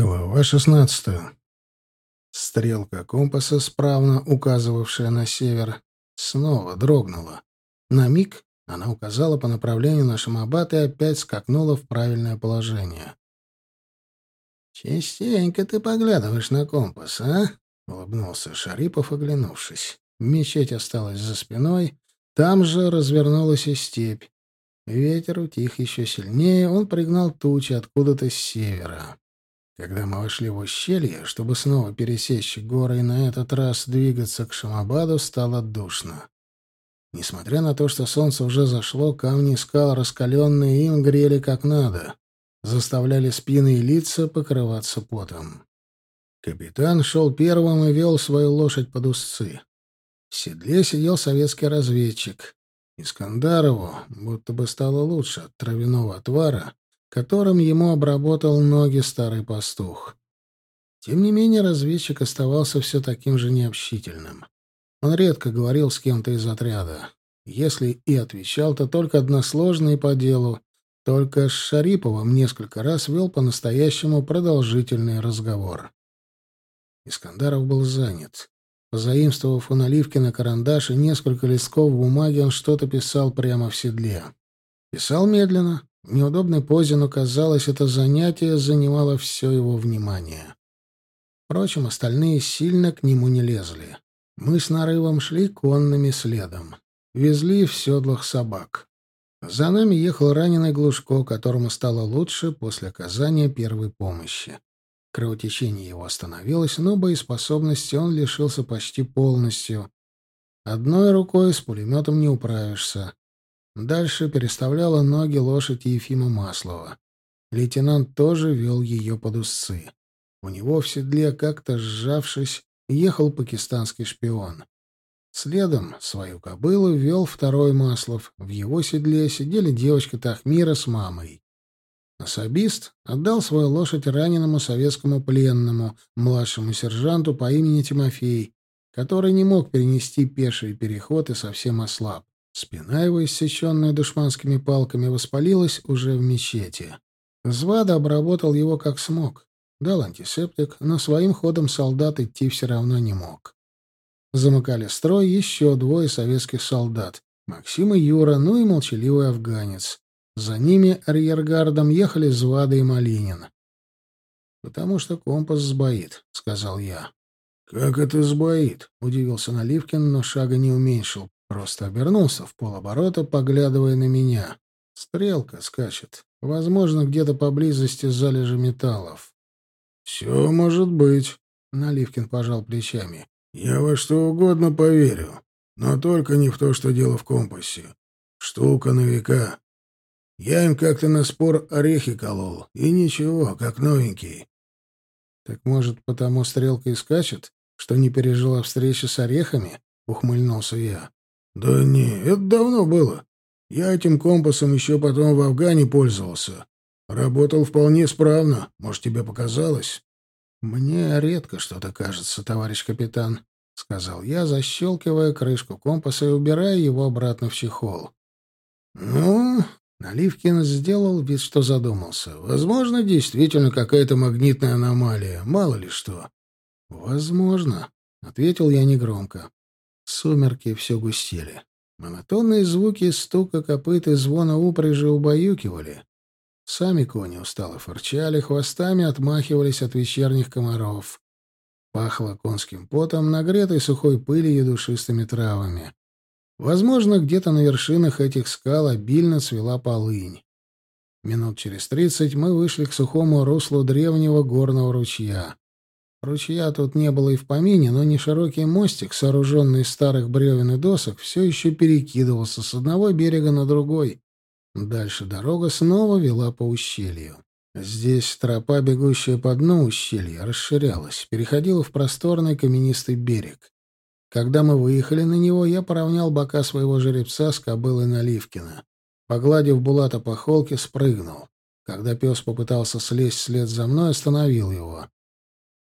Глава шестнадцатая. Стрелка компаса, справно указывавшая на север, снова дрогнула. На миг она указала по направлению на Шамабат и опять скакнула в правильное положение. «Частенько ты поглядываешь на компас, а?» — улыбнулся Шарипов, оглянувшись. Мечеть осталась за спиной, там же развернулась и степь. Ветер утих еще сильнее, он пригнал тучи откуда-то с севера. Когда мы вошли в ущелье, чтобы снова пересечь горы и на этот раз двигаться к Шамабаду, стало душно. Несмотря на то, что солнце уже зашло, камни скал, раскаленные им, грели как надо, заставляли спины и лица покрываться потом. Капитан шел первым и вел свою лошадь под узцы. В седле сидел советский разведчик. Искандарову будто бы стало лучше от травяного отвара, которым ему обработал ноги старый пастух. Тем не менее, разведчик оставался все таким же необщительным. Он редко говорил с кем-то из отряда. Если и отвечал, то только односложно и по делу. Только с Шариповым несколько раз вел по-настоящему продолжительный разговор. Искандаров был занят. Позаимствовав у Наливкина карандаш и несколько листков бумаги, он что-то писал прямо в седле. Писал медленно, неудобной позе, но, казалось, это занятие занимало все его внимание. Впрочем, остальные сильно к нему не лезли. Мы с нарывом шли конными следом. Везли в седлах собак. За нами ехал раненый Глушко, которому стало лучше после оказания первой помощи. Кровотечение его остановилось, но боеспособности он лишился почти полностью. Одной рукой с пулеметом не управишься. Дальше переставляла ноги лошадь Ефима Маслова. Лейтенант тоже вел ее под усы. У него в седле, как-то сжавшись, ехал пакистанский шпион. Следом свою кобылу вел второй Маслов. В его седле сидели девочка Тахмира с мамой. Особист отдал свою лошадь раненому советскому пленному, младшему сержанту по имени Тимофей, который не мог перенести пеший переход и совсем ослаб. Спина его, иссеченная душманскими палками, воспалилась уже в мечети. Звада обработал его как смог. Дал антисептик, но своим ходом солдат идти все равно не мог. Замыкали строй еще двое советских солдат — Максим и Юра, ну и молчаливый афганец. За ними арьергардом ехали Звада и Малинин. «Потому что компас сбоит», — сказал я. «Как это сбоит?» — удивился Наливкин, но шага не уменьшил. Просто обернулся в полоборота, поглядывая на меня. Стрелка скачет. Возможно, где-то поблизости залежи металлов. «Все может быть», — Наливкин пожал плечами. «Я во что угодно поверю, но только не в то, что дело в компасе. Штука на века. Я им как-то на спор орехи колол, и ничего, как новенький». «Так, может, потому стрелка и скачет, что не пережила встречи с орехами?» — ухмыльнулся я. «Да не, это давно было. Я этим компасом еще потом в Афгане пользовался. Работал вполне справно. Может, тебе показалось?» «Мне редко что-то кажется, товарищ капитан», — сказал я, защелкивая крышку компаса и убирая его обратно в чехол. «Ну...» — Наливкин сделал вид, что задумался. «Возможно, действительно какая-то магнитная аномалия. Мало ли что». «Возможно», — ответил я негромко. Сумерки все густели. Монотонные звуки стука копыт и звона упряжи убаюкивали. Сами кони устало фырчали, хвостами отмахивались от вечерних комаров. Пахло конским потом, нагретой сухой пылью и душистыми травами. Возможно, где-то на вершинах этих скал обильно цвела полынь. Минут через тридцать мы вышли к сухому руслу древнего горного ручья. Ручья тут не было и в помине, но неширокий мостик, сооруженный из старых бревен и досок, все еще перекидывался с одного берега на другой. Дальше дорога снова вела по ущелью. Здесь тропа, бегущая по дну ущелья, расширялась, переходила в просторный каменистый берег. Когда мы выехали на него, я поравнял бока своего жеребца с кобылой Наливкина. Погладив Булата по холке, спрыгнул. Когда пес попытался слезть вслед за мной, остановил его.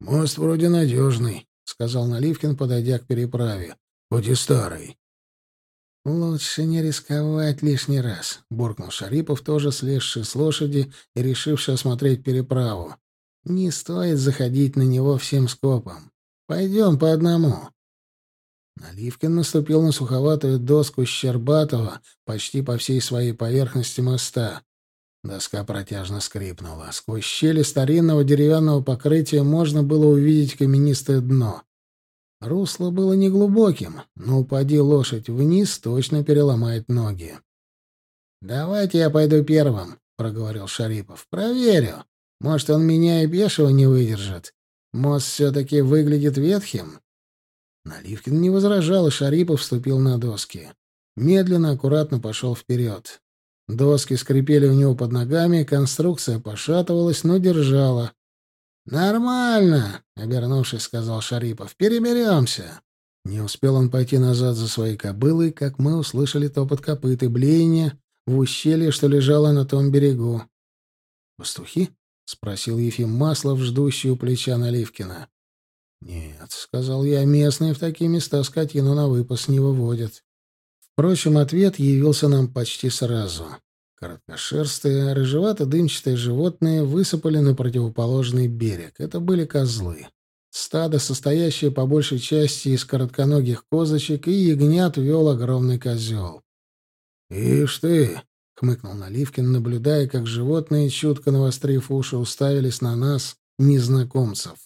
«Мост вроде надежный», — сказал Наливкин, подойдя к переправе. «Хоть и старый». «Лучше не рисковать лишний раз», — буркнул Шарипов, тоже слезший с лошади и решивший осмотреть переправу. Не стоит заходить на него всем скопом. Пойдем по одному. Наливкин наступил на суховатую доску Щербатова почти по всей своей поверхности моста. Доска протяжно скрипнула. Сквозь щели старинного деревянного покрытия можно было увидеть каменистое дно. Русло было неглубоким, но упади лошадь вниз, точно переломает ноги. «Давайте я пойду первым», — проговорил Шарипов. «Проверю. Может, он меня и бешего не выдержит. Мост все-таки выглядит ветхим». Наливкин не возражал, и Шарипов вступил на доски. Медленно, аккуратно пошел вперед. Доски скрипели у него под ногами, конструкция пошатывалась, но держала. «Нормально», — обернувшись, сказал Шарипов. «Переберемся». Не успел он пойти назад за своей кобылой, как мы услышали топот копыт и блеяние в ущелье, что лежало на том берегу. «Пастухи?» — спросил Ефим Маслов, ждущий у плеча Наливкина. «Нет», — сказал я, — «местные в такие места скотину на выпас не выводят». Впрочем, ответ явился нам почти сразу. Короткошерстые, рыжевато-дымчатые животные высыпали на противоположный берег. Это были козлы. Стадо, состоящее по большей части из коротконогих козочек, и ягнят вел огромный козел. «Ишь ты!» — хмыкнул Наливкин, наблюдая, как животные, чутко навострив уши, уставились на нас, незнакомцев.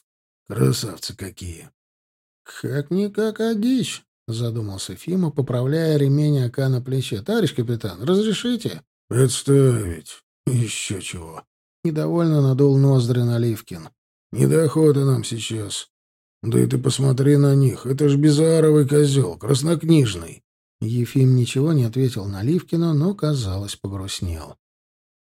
«Красавцы какие!» «Как-никак, а дичь!» — задумался Фима, поправляя ремень ока на плече. — Товарищ капитан, разрешите? — Представить. Еще чего. Недовольно надул ноздри Наливкин. — Не до охоты нам сейчас. Да и ты посмотри на них. Это ж безаровый козел, краснокнижный. Ефим ничего не ответил Наливкину, но, казалось, погрустнел.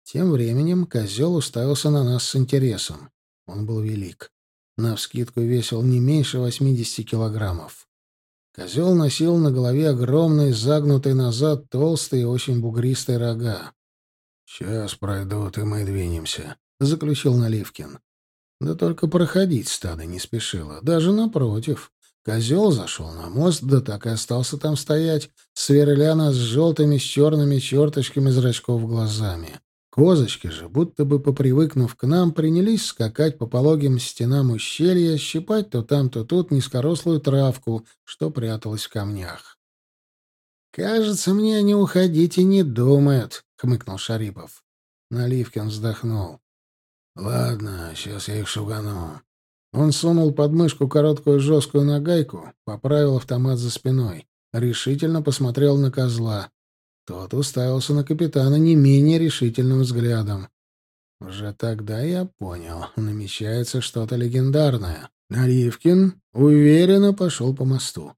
Тем временем козел уставился на нас с интересом. Он был велик. Навскидку весил не меньше восьмидесяти килограммов. Козел носил на голове огромный, загнутый назад, толстый и очень бугристый рога. «Сейчас пройдут, и мы двинемся», — заключил Наливкин. Да только проходить стадо не спешило. Даже напротив. Козел зашел на мост, да так и остался там стоять, сверля нас с желтыми с черными черточками зрачков глазами. Козочки же, будто бы попривыкнув к нам, принялись скакать по пологим стенам ущелья, щипать то там, то тут низкорослую травку, что пряталась в камнях. «Кажется, мне они уходить и не думают», — хмыкнул Шарипов. Наливкин вздохнул. «Ладно, сейчас я их шугану». Он сунул под мышку короткую жесткую нагайку, поправил автомат за спиной, решительно посмотрел на козла. Тот уставился на капитана не менее решительным взглядом. Уже тогда я понял, намечается что-то легендарное. Наливкин уверенно пошел по мосту.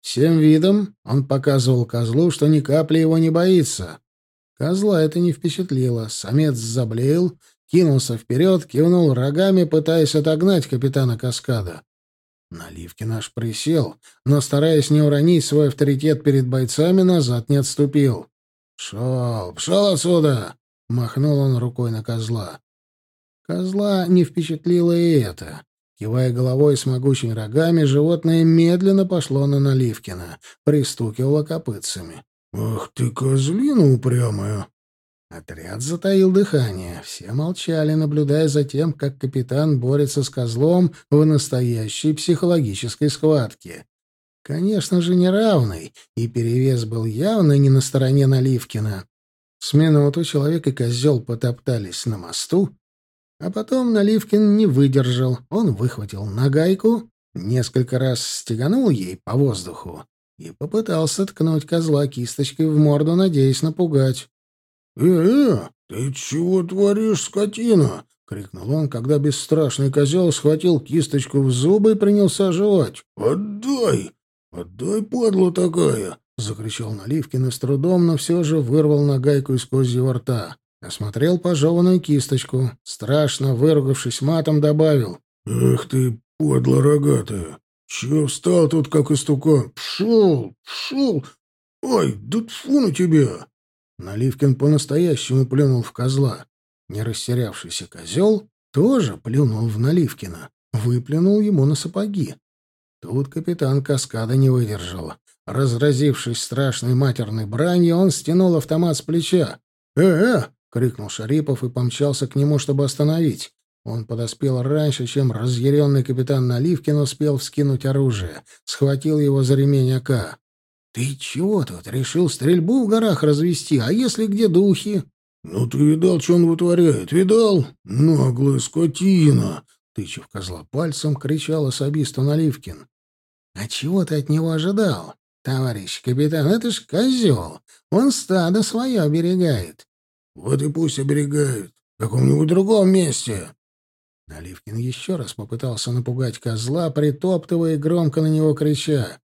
Всем видом он показывал козлу, что ни капли его не боится. Козла это не впечатлило. Самец заблеял, кинулся вперед, кивнул рогами, пытаясь отогнать капитана каскада. Наливкин аж присел, но, стараясь не уронить свой авторитет перед бойцами, назад не отступил. «Пшел, пшел отсюда!» — махнул он рукой на козла. Козла не впечатлило и это. Кивая головой с могучими рогами, животное медленно пошло на Наливкина, пристукивало копытцами. «Ах ты, козлина упрямая!» Отряд затаил дыхание. Все молчали, наблюдая за тем, как капитан борется с козлом в настоящей психологической схватке. Конечно же, неравный, и перевес был явно не на стороне Наливкина. С минуту человек и козел потоптались на мосту, а потом Наливкин не выдержал. Он выхватил нагайку, несколько раз стеганул ей по воздуху и попытался ткнуть козла кисточкой в морду, надеясь напугать. «Э-э, ты чего творишь, скотина?» — крикнул он, когда бесстрашный козел схватил кисточку в зубы и принялся жевать. «Отдай! Отдай, падла такая!» — закричал Наливкин и с трудом, но все же вырвал нагайку из козьего рта. Осмотрел пожеванную кисточку. Страшно выругавшись матом, добавил. «Эх ты, падла рогатая! Чего встал тут, как истукан? Пшел! Пшел! Ой, да тьфу на тебя!» Наливкин по-настоящему плюнул в козла. Не растерявшийся козел тоже плюнул в Наливкина. Выплюнул ему на сапоги. Тут капитан каскада не выдержал. Разразившись страшной матерной бранью, он стянул автомат с плеча. «Э-э!» — крикнул Шарипов и помчался к нему, чтобы остановить. Он подоспел раньше, чем разъяренный капитан Наливкин успел вскинуть оружие. Схватил его за ремень АК. «Ты чего тут? Решил стрельбу в горах развести? А если где духи?» «Ну ты видал, что он вытворяет? Видал? Наглая скотина!» Тычев козла пальцем, кричал особисту Наливкин. «А чего ты от него ожидал? Товарищ капитан, это ж козел. Он стадо свое оберегает». «Вот и пусть оберегает. В каком-нибудь другом месте». Наливкин еще раз попытался напугать козла, притоптывая и громко на него крича.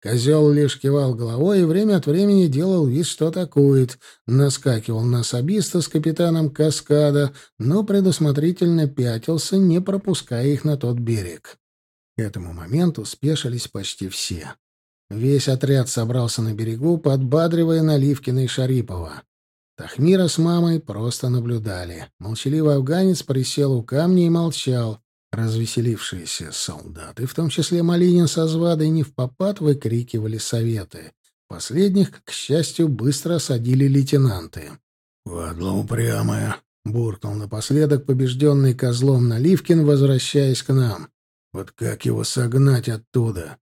Козел лишь кивал головой и время от времени делал вид, что атакует, наскакивал на особиста с капитаном каскада, но предусмотрительно пятился, не пропуская их на тот берег. К этому моменту спешились почти все. Весь отряд собрался на берегу, подбадривая Наливкина и Шарипова. Тахмира с мамой просто наблюдали. Молчаливый афганец присел у камня и молчал. Развеселившиеся солдаты, в том числе Малинин со Звадой, не в попад выкрикивали советы. Последних, к счастью, быстро осадили лейтенанты. «Падла упрямая!» — буркнул напоследок побежденный козлом Наливкин, возвращаясь к нам. «Вот как его согнать оттуда?»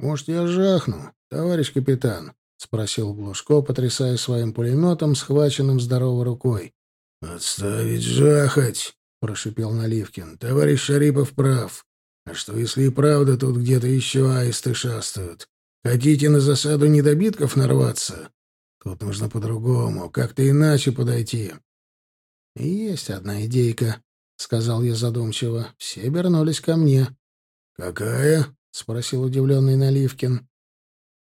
«Может, я жахну, товарищ капитан?» — спросил Глушко, потрясая своим пулеметом, схваченным здоровой рукой. «Отставить жахать!» — прошипел Наливкин. «Товарищ Шарипов прав. А что, если и правда тут где-то еще аисты шастают? Хотите на засаду недобитков нарваться? Тут нужно по-другому, как-то иначе подойти». «Есть одна идейка», — сказал я задумчиво. Все обернулись ко мне. «Какая?» — спросил удивленный Наливкин.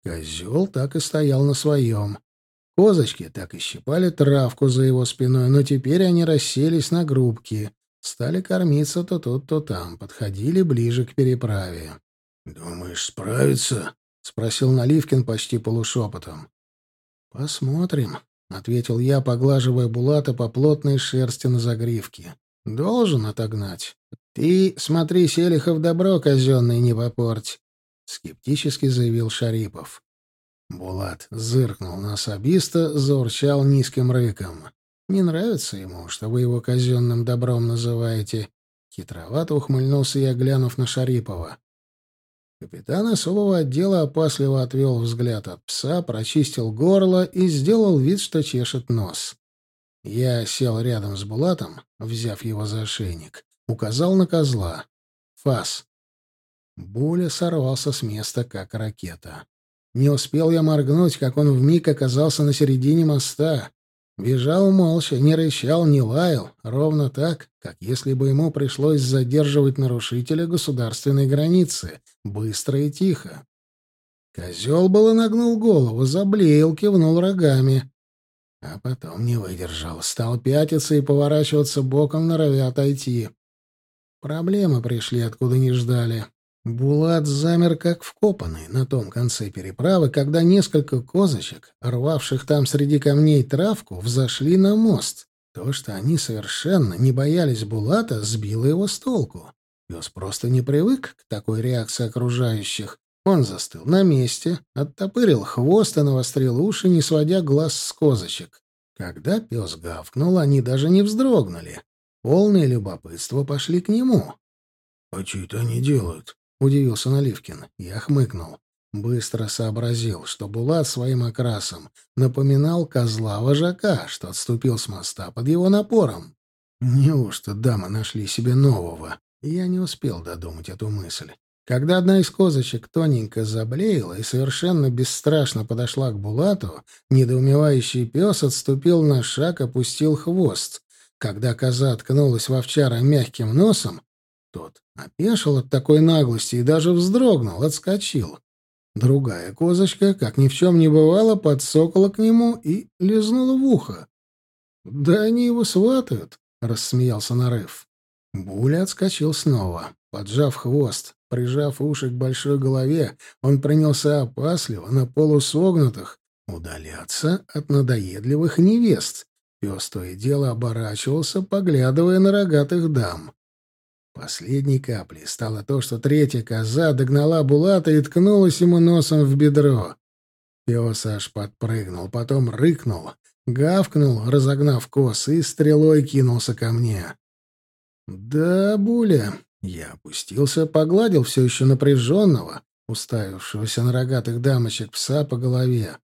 Козел так и стоял на своем. Козочки так и щипали травку за его спиной, но теперь они расселись на группки, стали кормиться то тут, то там, подходили ближе к переправе. «Думаешь, справится?» — спросил Наливкин почти полушепотом. «Посмотрим», — ответил я, поглаживая Булата по плотной шерсти на загривке. «Должен отогнать. Ты смотри, Селихов добро казенное не попорть. — скептически заявил Шарипов. Булат зыркнул на особиста, заурчал низким рыком. «Не нравится ему, что вы его казенным добром называете?» Хитровато ухмыльнулся я, глянув на Шарипова. Капитан особого отдела опасливо отвел взгляд от пса, прочистил горло и сделал вид, что чешет нос. Я сел рядом с Булатом, взяв его за ошейник, указал на козла. «Фас, Буля сорвался с места, как ракета. Не успел я моргнуть, как он вмиг оказался на середине моста. Бежал молча, не рычал, не лаял, ровно так, как если бы ему пришлось задерживать нарушителя государственной границы, быстро и тихо. Козел было нагнул голову, заблеял, кивнул рогами. А потом не выдержал, стал пятиться и поворачиваться боком, норовя отойти. Проблемы пришли, откуда не ждали. Булат замер как вкопанный на том конце переправы, когда несколько козочек, рвавших там среди камней травку, взошли на мост. То, что они совершенно не боялись Булата, сбило его с толку. Пес просто не привык к такой реакции окружающих. Он застыл на месте, оттопырил хвост и навострил уши, не сводя глаз с козочек. Когда пес гавкнул, они даже не вздрогнули. Полное любопытство пошли к нему. — А что это они делают? — удивился Наливкин. Я хмыкнул. Быстро сообразил, что Булат своим окрасом напоминал козла-вожака, что отступил с моста под его напором. Неужто дамы нашли себе нового? Я не успел додумать эту мысль. Когда одна из козочек тоненько заблеяла и совершенно бесстрашно подошла к Булату, недоумевающий пес отступил на шаг, опустил хвост. Когда коза ткнулась в овчара мягким носом, тот опешил от такой наглости и даже вздрогнул, отскочил. Другая козочка, как ни в чем не бывало, подсокала к нему и лизнула в ухо. «Да они его сватают», — рассмеялся Нарыв. Буля отскочил снова, поджав хвост, прижав уши к большой голове, он принялся опасливо, на полусогнутых, удаляться от надоедливых невест. Пес то и дело оборачивался, поглядывая на рогатых дам. Последней каплей стало то, что третья коза догнала Булата и ткнулась ему носом в бедро. Пес аж подпрыгнул, потом рыкнул, гавкнул, разогнав коз, и стрелой кинулся ко мне. «Да, Буля». Я опустился, погладил все еще напряженного, уставившегося на рогатых дамочек пса по голове.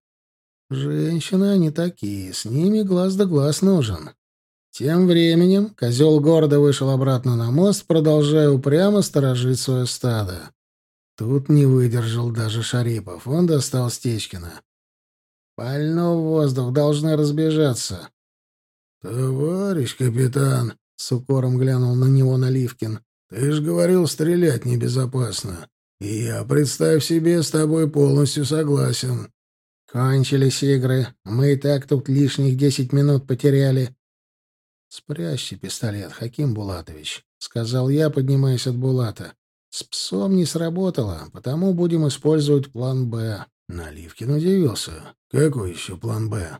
Женщины они такие, с ними глаз да глаз нужен. Тем временем козел города вышел обратно на мост, продолжая упрямо сторожить свое стадо. Тут не выдержал даже Шарипов. Он достал Стечкина. «Пально в воздух, должны разбежаться». «Товарищ капитан», — с укором глянул на него Наливкин, — «ты ж говорил, стрелять небезопасно. И я, представь себе, с тобой полностью согласен». «Кончились игры. Мы и так тут лишних десять минут потеряли». «Спрячьте пистолет, Хаким Булатович», — сказал я, поднимаясь от Булата. «С псом не сработало, потому будем использовать план «Б». Наливкин удивился. «Какой еще план «Б»?»